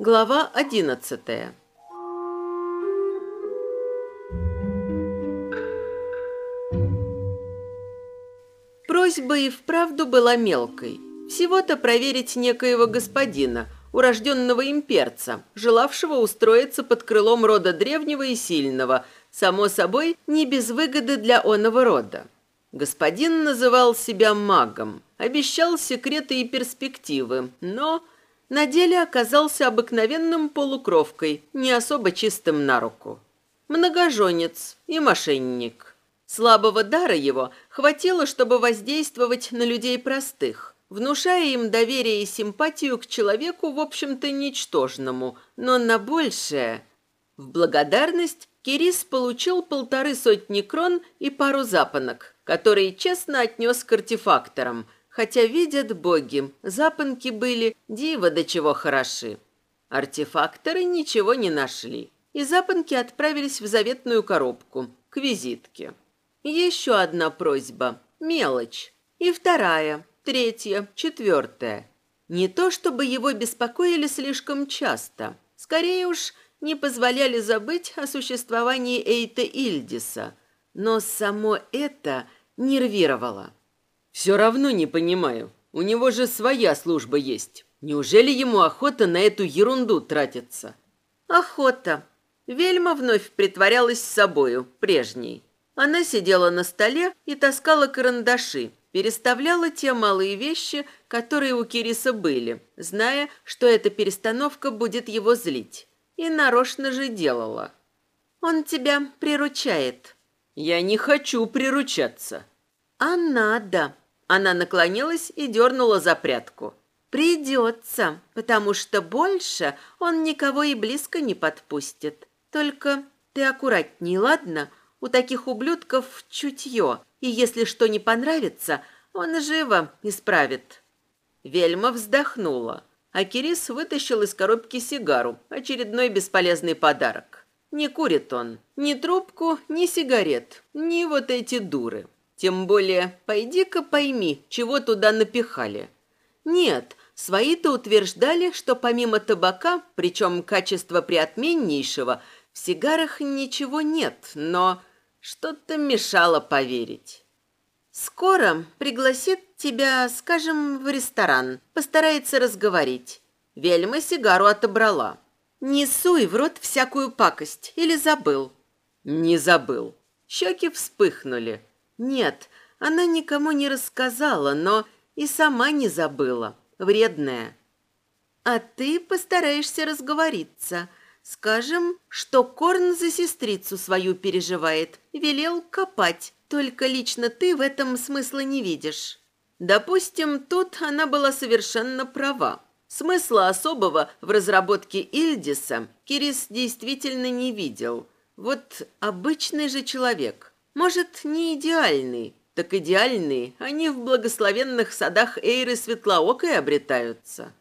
Глава одиннадцатая Просьба и вправду была мелкой. Всего-то проверить некоего господина, урожденного имперца, желавшего устроиться под крылом рода древнего и сильного, само собой, не без выгоды для оного рода. Господин называл себя магом, обещал секреты и перспективы, но на деле оказался обыкновенным полукровкой, не особо чистым на руку. Многоженец и мошенник. Слабого дара его хватило, чтобы воздействовать на людей простых, внушая им доверие и симпатию к человеку, в общем-то, ничтожному, но на большее. В благодарность Кирис получил полторы сотни крон и пару запонок, которые честно отнес к артефакторам – хотя видят боги, запонки были диво до чего хороши. Артефакторы ничего не нашли, и запонки отправились в заветную коробку, к визитке. Еще одна просьба, мелочь, и вторая, третья, четвертая. Не то чтобы его беспокоили слишком часто, скорее уж не позволяли забыть о существовании Эйта Ильдиса, но само это нервировало. Все равно не понимаю. У него же своя служба есть. Неужели ему охота на эту ерунду тратиться? Охота. Вельма вновь притворялась собою, прежней. Она сидела на столе и таскала карандаши, переставляла те малые вещи, которые у Кириса были, зная, что эта перестановка будет его злить. И нарочно же делала. «Он тебя приручает». «Я не хочу приручаться». «А надо», она наклонилась и дернула за прядку. «Придется, потому что больше он никого и близко не подпустит. Только ты аккуратней, ладно? У таких ублюдков чутье, и если что не понравится, он живо исправит». Вельма вздохнула, а Кирис вытащил из коробки сигару, очередной бесполезный подарок. Не курит он ни трубку, ни сигарет, ни вот эти дуры. Тем более, пойди-ка пойми, чего туда напихали. Нет, свои-то утверждали, что помимо табака, причем качество приотменнейшего, в сигарах ничего нет, но что-то мешало поверить. Скоро пригласит тебя, скажем, в ресторан, постарается разговорить. Вельма сигару отобрала. Не суй в рот всякую пакость, или забыл? Не забыл. Щеки вспыхнули. Нет, она никому не рассказала, но и сама не забыла. Вредная. А ты постараешься разговориться. Скажем, что Корн за сестрицу свою переживает. Велел копать. Только лично ты в этом смысла не видишь. Допустим, тут она была совершенно права. Смысла особого в разработке Ильдиса Кирис действительно не видел. Вот обычный же человек. Может, не идеальный, так идеальные они в благословенных садах Эйры Светлоокой обретаются.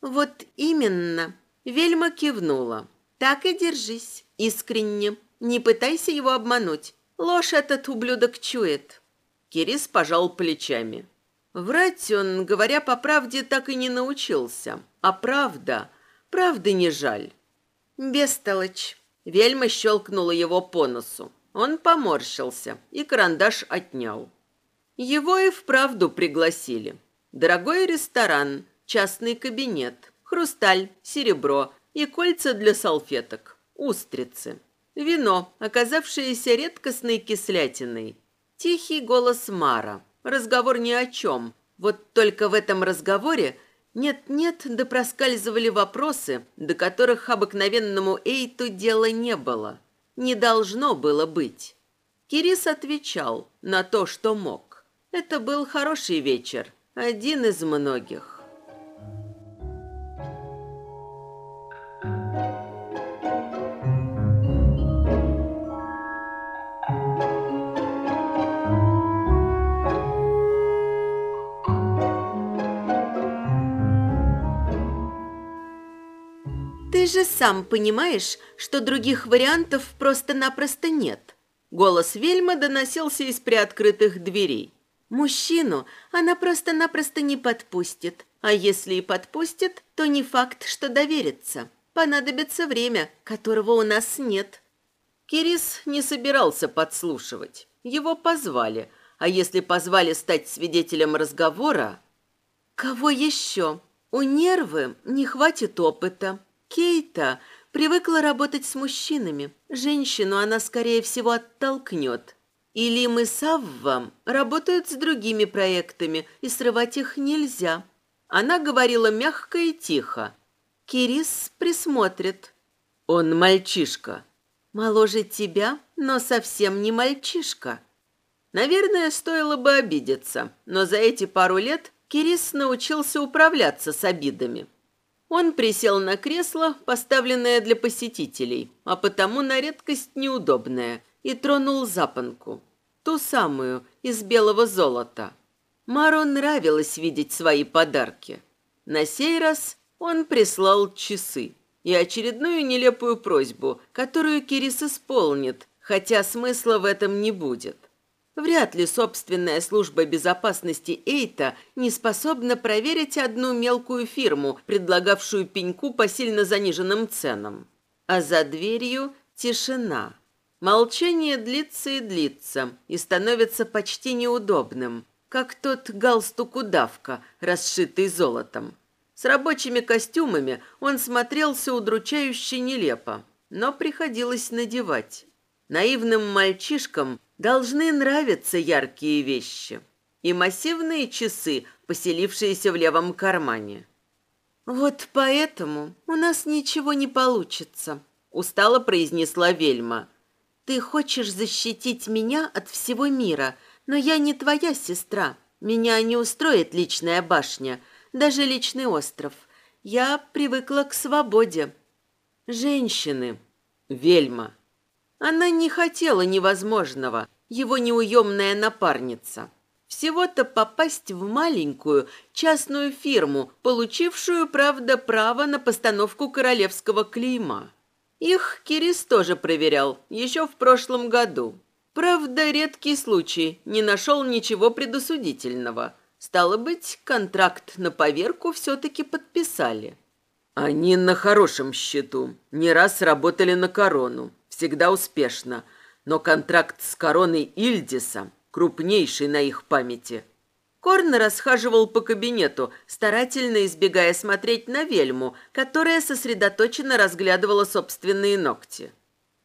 Вот именно. Вельма кивнула. Так и держись, искренне. Не пытайся его обмануть. Ложь этот ублюдок чует. Кирис пожал плечами. Врать он, говоря по правде, так и не научился. А правда, правды не жаль. Бестолочь. Вельма щелкнула его по носу. Он поморщился и карандаш отнял. Его и вправду пригласили. Дорогой ресторан, частный кабинет, хрусталь, серебро и кольца для салфеток, устрицы. Вино, оказавшееся редкостной кислятиной. Тихий голос Мара. Разговор ни о чем. Вот только в этом разговоре нет-нет, да проскальзывали вопросы, до которых обыкновенному Эйту дела не было не должно было быть. Кирис отвечал на то, что мог. Это был хороший вечер, один из многих. Ты же сам понимаешь, что других вариантов просто-напросто нет. Голос Вельма доносился из приоткрытых дверей. Мужчину она просто-напросто не подпустит, а если и подпустит, то не факт, что доверится. Понадобится время, которого у нас нет. Кирис не собирался подслушивать. Его позвали, а если позвали стать свидетелем разговора... Кого еще? У Нервы не хватит опыта. Кейта привыкла работать с мужчинами. Женщину она, скорее всего, оттолкнет. Или мы с Аввом работают с другими проектами, и срывать их нельзя. Она говорила мягко и тихо. Кирис присмотрит. Он мальчишка. Моложе тебя, но совсем не мальчишка. Наверное, стоило бы обидеться, но за эти пару лет Кирис научился управляться с обидами. Он присел на кресло, поставленное для посетителей, а потому на редкость неудобное, и тронул запонку. Ту самую, из белого золота. Мару нравилось видеть свои подарки. На сей раз он прислал часы и очередную нелепую просьбу, которую Кирис исполнит, хотя смысла в этом не будет. Вряд ли собственная служба безопасности Эйта не способна проверить одну мелкую фирму, предлагавшую пеньку по сильно заниженным ценам. А за дверью тишина. Молчание длится и длится, и становится почти неудобным, как тот галстук-удавка, расшитый золотом. С рабочими костюмами он смотрелся удручающе нелепо, но приходилось надевать. Наивным мальчишкам должны нравиться яркие вещи и массивные часы, поселившиеся в левом кармане. «Вот поэтому у нас ничего не получится», – устало произнесла Вельма. «Ты хочешь защитить меня от всего мира, но я не твоя сестра. Меня не устроит личная башня, даже личный остров. Я привыкла к свободе». «Женщины, Вельма, она не хотела невозможного, его неуемная напарница. Всего-то попасть в маленькую частную фирму, получившую, правда, право на постановку королевского клейма. Их Кирис тоже проверял, еще в прошлом году. Правда, редкий случай, не нашел ничего предосудительного. Стало быть, контракт на поверку все-таки подписали. Они на хорошем счету, не раз работали на корону всегда успешно, но контракт с короной Ильдиса крупнейший на их памяти. Корн расхаживал по кабинету, старательно избегая смотреть на Вельму, которая сосредоточенно разглядывала собственные ногти.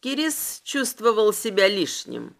Кирис чувствовал себя лишним.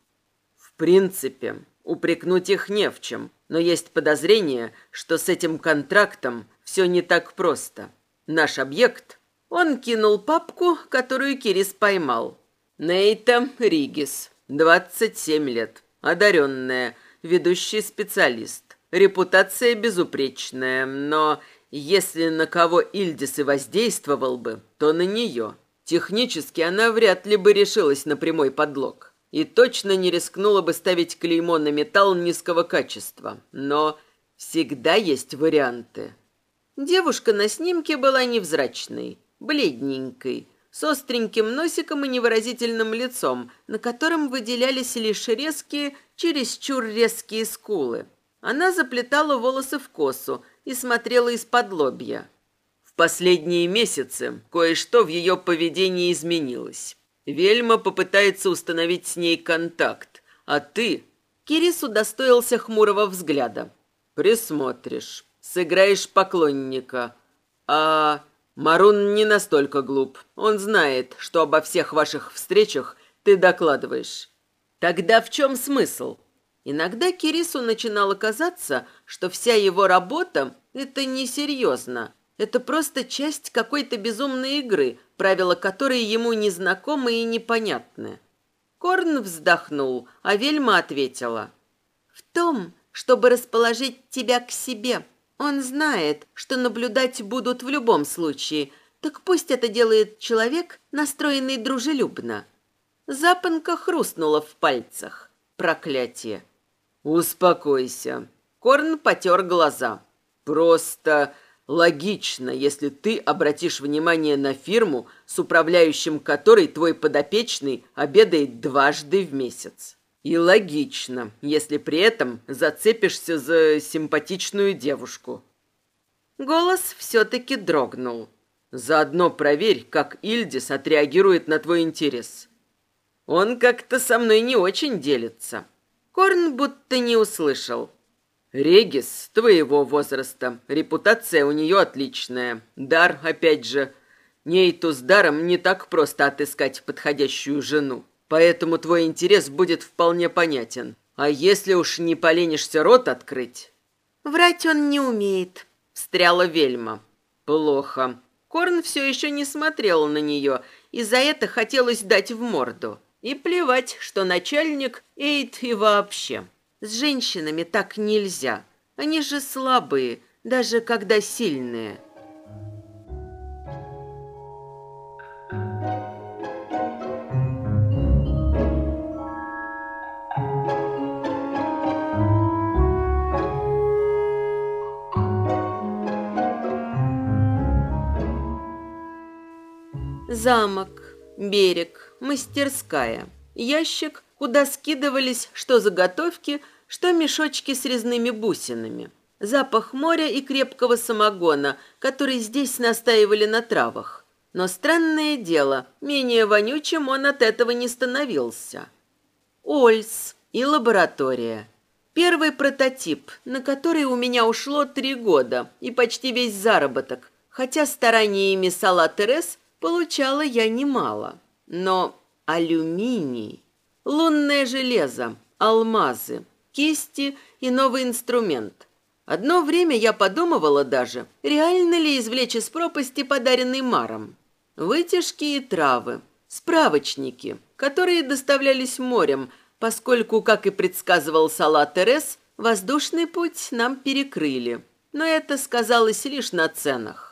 В принципе, упрекнуть их не в чем, но есть подозрение, что с этим контрактом все не так просто. Наш объект... Он кинул папку, которую Кирис поймал. Нейта Ригис, 27 лет, одаренная, ведущий специалист. Репутация безупречная, но если на кого Ильдис и воздействовал бы, то на нее. Технически она вряд ли бы решилась на прямой подлог. И точно не рискнула бы ставить клеймо на металл низкого качества. Но всегда есть варианты. Девушка на снимке была невзрачной, бледненькой, с остреньким носиком и невыразительным лицом, на котором выделялись лишь резкие, чересчур резкие скулы. Она заплетала волосы в косу и смотрела из-под лобья. В последние месяцы кое-что в ее поведении изменилось. Вельма попытается установить с ней контакт, а ты... Кирис удостоился хмурого взгляда. Присмотришь, сыграешь поклонника, а Марун не настолько глуп. Он знает, что обо всех ваших встречах ты докладываешь. Тогда в чем смысл? Иногда Кирису начинало казаться, что вся его работа – это несерьезно. Это просто часть какой-то безумной игры, правила которой ему незнакомы и непонятны. Корн вздохнул, а Вельма ответила. «В том, чтобы расположить тебя к себе». Он знает, что наблюдать будут в любом случае, так пусть это делает человек, настроенный дружелюбно. Запонка хрустнула в пальцах. Проклятие. Успокойся. Корн потер глаза. Просто Логично, если ты обратишь внимание на фирму, с управляющим которой твой подопечный обедает дважды в месяц. И логично, если при этом зацепишься за симпатичную девушку. Голос все-таки дрогнул. Заодно проверь, как Ильдис отреагирует на твой интерес. Он как-то со мной не очень делится. Корн будто не услышал. Регис твоего возраста. Репутация у нее отличная. Дар, опять же. Нейту с даром не так просто отыскать подходящую жену. Поэтому твой интерес будет вполне понятен. А если уж не поленишься рот открыть... Врать он не умеет, встряла Вельма. Плохо. Корн все еще не смотрел на нее, и за это хотелось дать в морду. И плевать, что начальник Эйд и вообще. С женщинами так нельзя. Они же слабые, даже когда сильные. Замок, берег, мастерская, ящик, куда скидывались что заготовки, что мешочки с резными бусинами. Запах моря и крепкого самогона, который здесь настаивали на травах. Но странное дело, менее вонючим он от этого не становился. Ольс и лаборатория. Первый прототип, на который у меня ушло три года и почти весь заработок, хотя стараниями Сала Терес получала я немало. Но алюминий, лунное железо, алмазы, кисти и новый инструмент. Одно время я подумывала даже, реально ли извлечь из пропасти подаренный Маром. Вытяжки и травы, справочники, которые доставлялись морем, поскольку, как и предсказывал Сала Терес, воздушный путь нам перекрыли. Но это сказалось лишь на ценах.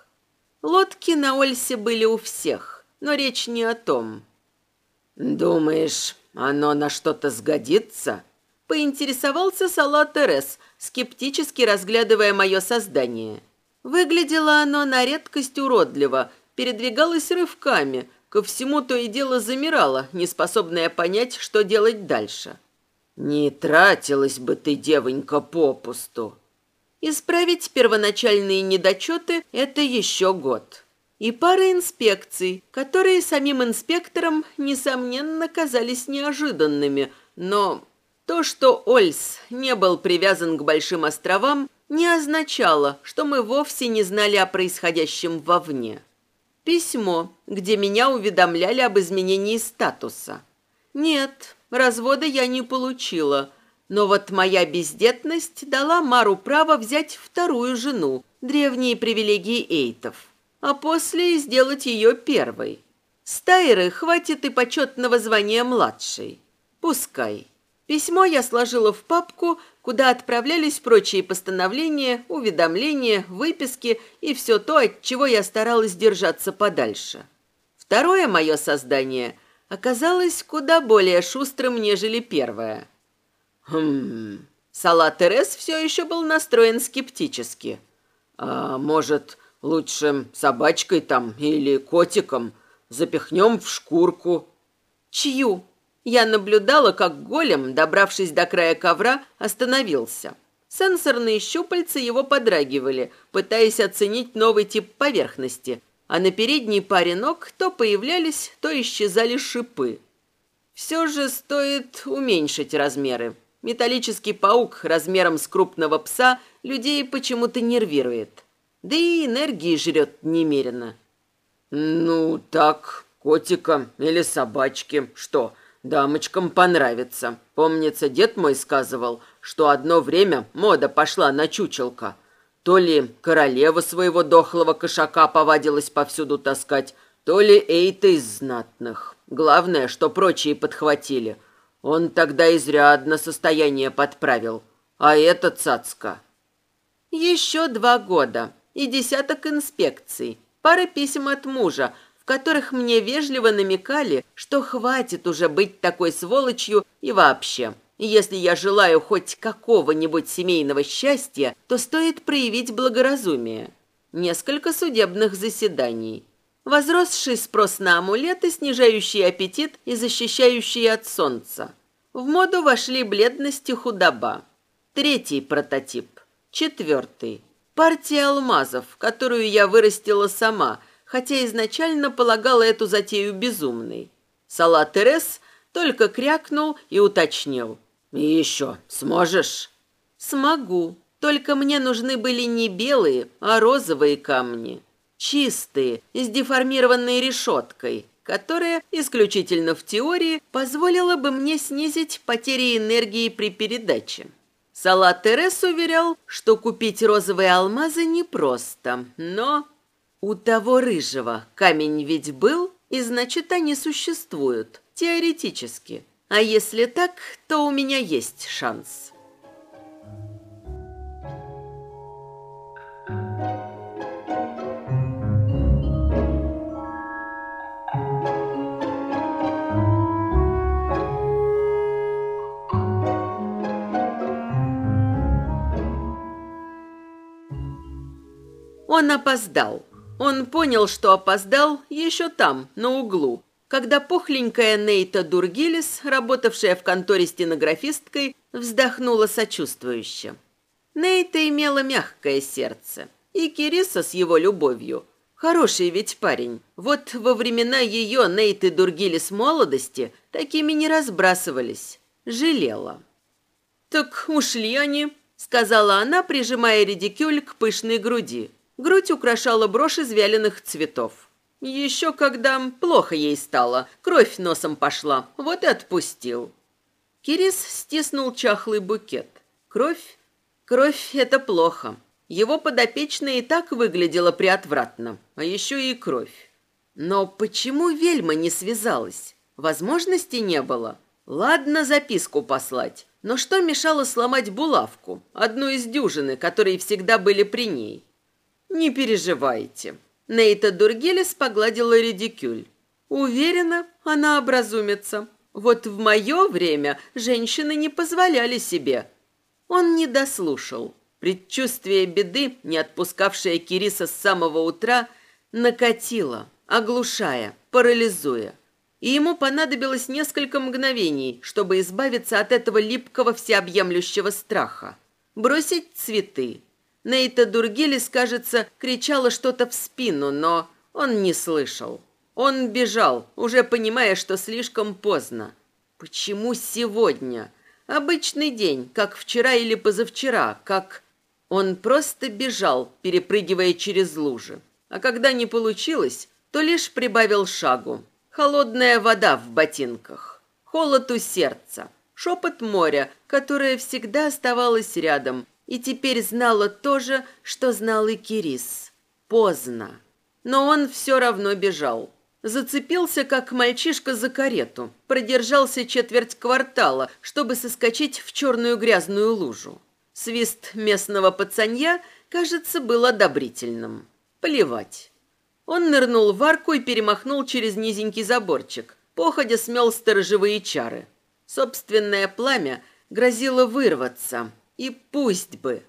Лодки на Ольсе были у всех, но речь не о том. «Думаешь, оно на что-то сгодится?» Поинтересовался Салат Терес, скептически разглядывая мое создание. Выглядело оно на редкость уродливо, передвигалось рывками, ко всему то и дело замирало, неспособное понять, что делать дальше. «Не тратилась бы ты, девонька, попусту!» Исправить первоначальные недочеты – это еще год. И пара инспекций, которые самим инспекторам, несомненно, казались неожиданными, но то, что Ольс не был привязан к Большим островам, не означало, что мы вовсе не знали о происходящем вовне. Письмо, где меня уведомляли об изменении статуса. Нет, развода я не получила, но вот моя бездетность дала Мару право взять вторую жену, древние привилегии эйтов, а после сделать ее первой. Стайры хватит и почетного звания младшей. Пускай. Письмо я сложила в папку, куда отправлялись прочие постановления, уведомления, выписки и все то, от чего я старалась держаться подальше. Второе мое создание оказалось куда более шустрым, нежели первое. Хм... Салат Терес все еще был настроен скептически. «А может, лучше собачкой там или котиком запихнем в шкурку?» «Чью?» Я наблюдала, как голем, добравшись до края ковра, остановился. Сенсорные щупальца его подрагивали, пытаясь оценить новый тип поверхности, а на передней паре ног то появлялись, то исчезали шипы. Все же стоит уменьшить размеры. Металлический паук размером с крупного пса людей почему-то нервирует. Да и энергии жрет немерено. «Ну, так, котика или собачки, что?» Дамочкам понравится. Помнится, дед мой сказывал, что одно время мода пошла на чучелка. То ли королева своего дохлого кошака повадилась повсюду таскать, то ли эйта из знатных. Главное, что прочие подхватили. Он тогда изрядно состояние подправил. А это цацка. Еще два года и десяток инспекций. Пара писем от мужа – которых мне вежливо намекали, что хватит уже быть такой сволочью и вообще. Если я желаю хоть какого-нибудь семейного счастья, то стоит проявить благоразумие. несколько судебных заседаний. Возросший спрос на амулеты, снижающие аппетит и защищающие от солнца. В моду вошли бледность и худоба. Третий прототип. Четвертый. Партия алмазов, которую я вырастила сама, хотя изначально полагала эту затею безумной. Салат Терес только крякнул и уточнил. «И еще сможешь?» «Смогу. Только мне нужны были не белые, а розовые камни. Чистые, с деформированной решеткой, которая, исключительно в теории, позволила бы мне снизить потери энергии при передаче. Салат Терес уверял, что купить розовые алмазы непросто, но... У того рыжего камень ведь был, и значит, они существуют, теоретически. А если так, то у меня есть шанс. Он опоздал. Он понял, что опоздал еще там, на углу, когда пухленькая Нейта Дургилис, работавшая в конторе стенографисткой, вздохнула сочувствующе. Нейта имела мягкое сердце. И Кириса с его любовью. Хороший ведь парень. Вот во времена ее Нейты Дургилис молодости такими не разбрасывались. Жалела. «Так ушли они», — сказала она, прижимая редикюль к пышной груди. Грудь украшала брошь из вяленых цветов. Еще когда плохо ей стало, кровь носом пошла, вот и отпустил. Кирис стиснул чахлый букет. Кровь? Кровь — это плохо. Его подопечная и так выглядела приотвратно, а еще и кровь. Но почему Вельма не связалась? Возможности не было. Ладно записку послать, но что мешало сломать булавку, одну из дюжины, которые всегда были при ней? «Не переживайте». Нейта Дургелис погладила редикюль. «Уверена, она образумится. Вот в мое время женщины не позволяли себе». Он не дослушал. Предчувствие беды, не отпускавшее Кириса с самого утра, накатило, оглушая, парализуя. И ему понадобилось несколько мгновений, чтобы избавиться от этого липкого всеобъемлющего страха. Бросить цветы, Нейта Дургилис, кажется, кричала что-то в спину, но он не слышал. Он бежал, уже понимая, что слишком поздно. Почему сегодня? Обычный день, как вчера или позавчера, как... Он просто бежал, перепрыгивая через лужи. А когда не получилось, то лишь прибавил шагу. Холодная вода в ботинках. Холод у сердца. Шепот моря, которое всегда оставалось рядом, и теперь знала то же, что знал и Кирис. Поздно. Но он все равно бежал. Зацепился, как мальчишка за карету. Продержался четверть квартала, чтобы соскочить в черную грязную лужу. Свист местного пацанья, кажется, был одобрительным. Плевать. Он нырнул в арку и перемахнул через низенький заборчик. Походя смел сторожевые чары. Собственное пламя грозило вырваться, и пусть бы.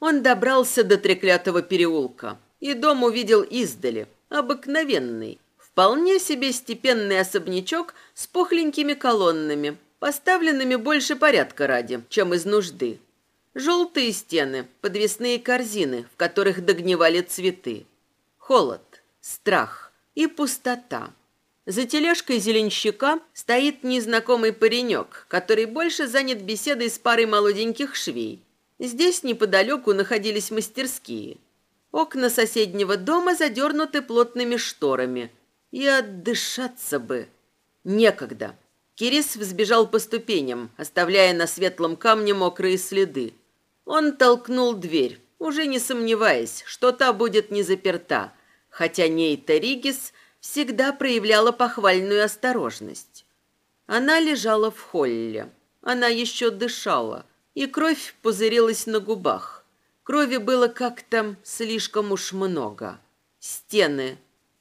Он добрался до треклятого переулка, и дом увидел издали, обыкновенный, вполне себе степенный особнячок с пухленькими колоннами, поставленными больше порядка ради, чем из нужды. Желтые стены, подвесные корзины, в которых догнивали цветы. Холод, страх и пустота. За тележкой зеленщика стоит незнакомый паренек, который больше занят беседой с парой молоденьких швей. Здесь неподалеку находились мастерские. Окна соседнего дома задернуты плотными шторами. И отдышаться бы. Некогда. Кирис взбежал по ступеням, оставляя на светлом камне мокрые следы. Он толкнул дверь, уже не сомневаясь, что та будет не заперта, хотя Нейта Ригис всегда проявляла похвальную осторожность. Она лежала в холле. Она еще дышала, и кровь пузырилась на губах. Крови было как-то слишком уж много. Стены,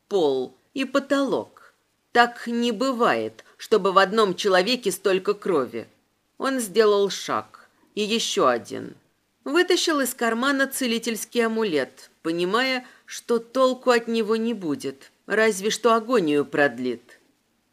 пол и потолок. Так не бывает, чтобы в одном человеке столько крови. Он сделал шаг. И еще один. Вытащил из кармана целительский амулет, понимая, что толку от него не будет, разве что агонию продлит.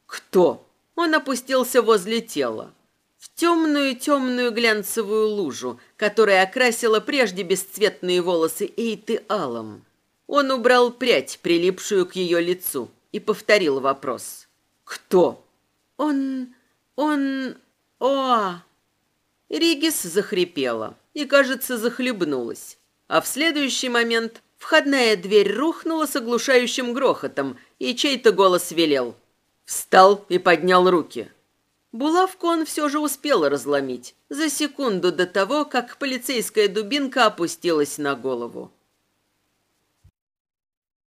Кто? Он опустился возле тела. В темную-темную глянцевую лужу, которая окрасила прежде бесцветные волосы Эйты алым. Он убрал прядь, прилипшую к ее лицу, и повторил вопрос. «Кто?» «Он... он... о...» Ригис захрипела и, кажется, захлебнулась. А в следующий момент входная дверь рухнула с оглушающим грохотом, и чей-то голос велел. Встал и поднял руки. Булавку он все же успел разломить за секунду до того, как полицейская дубинка опустилась на голову.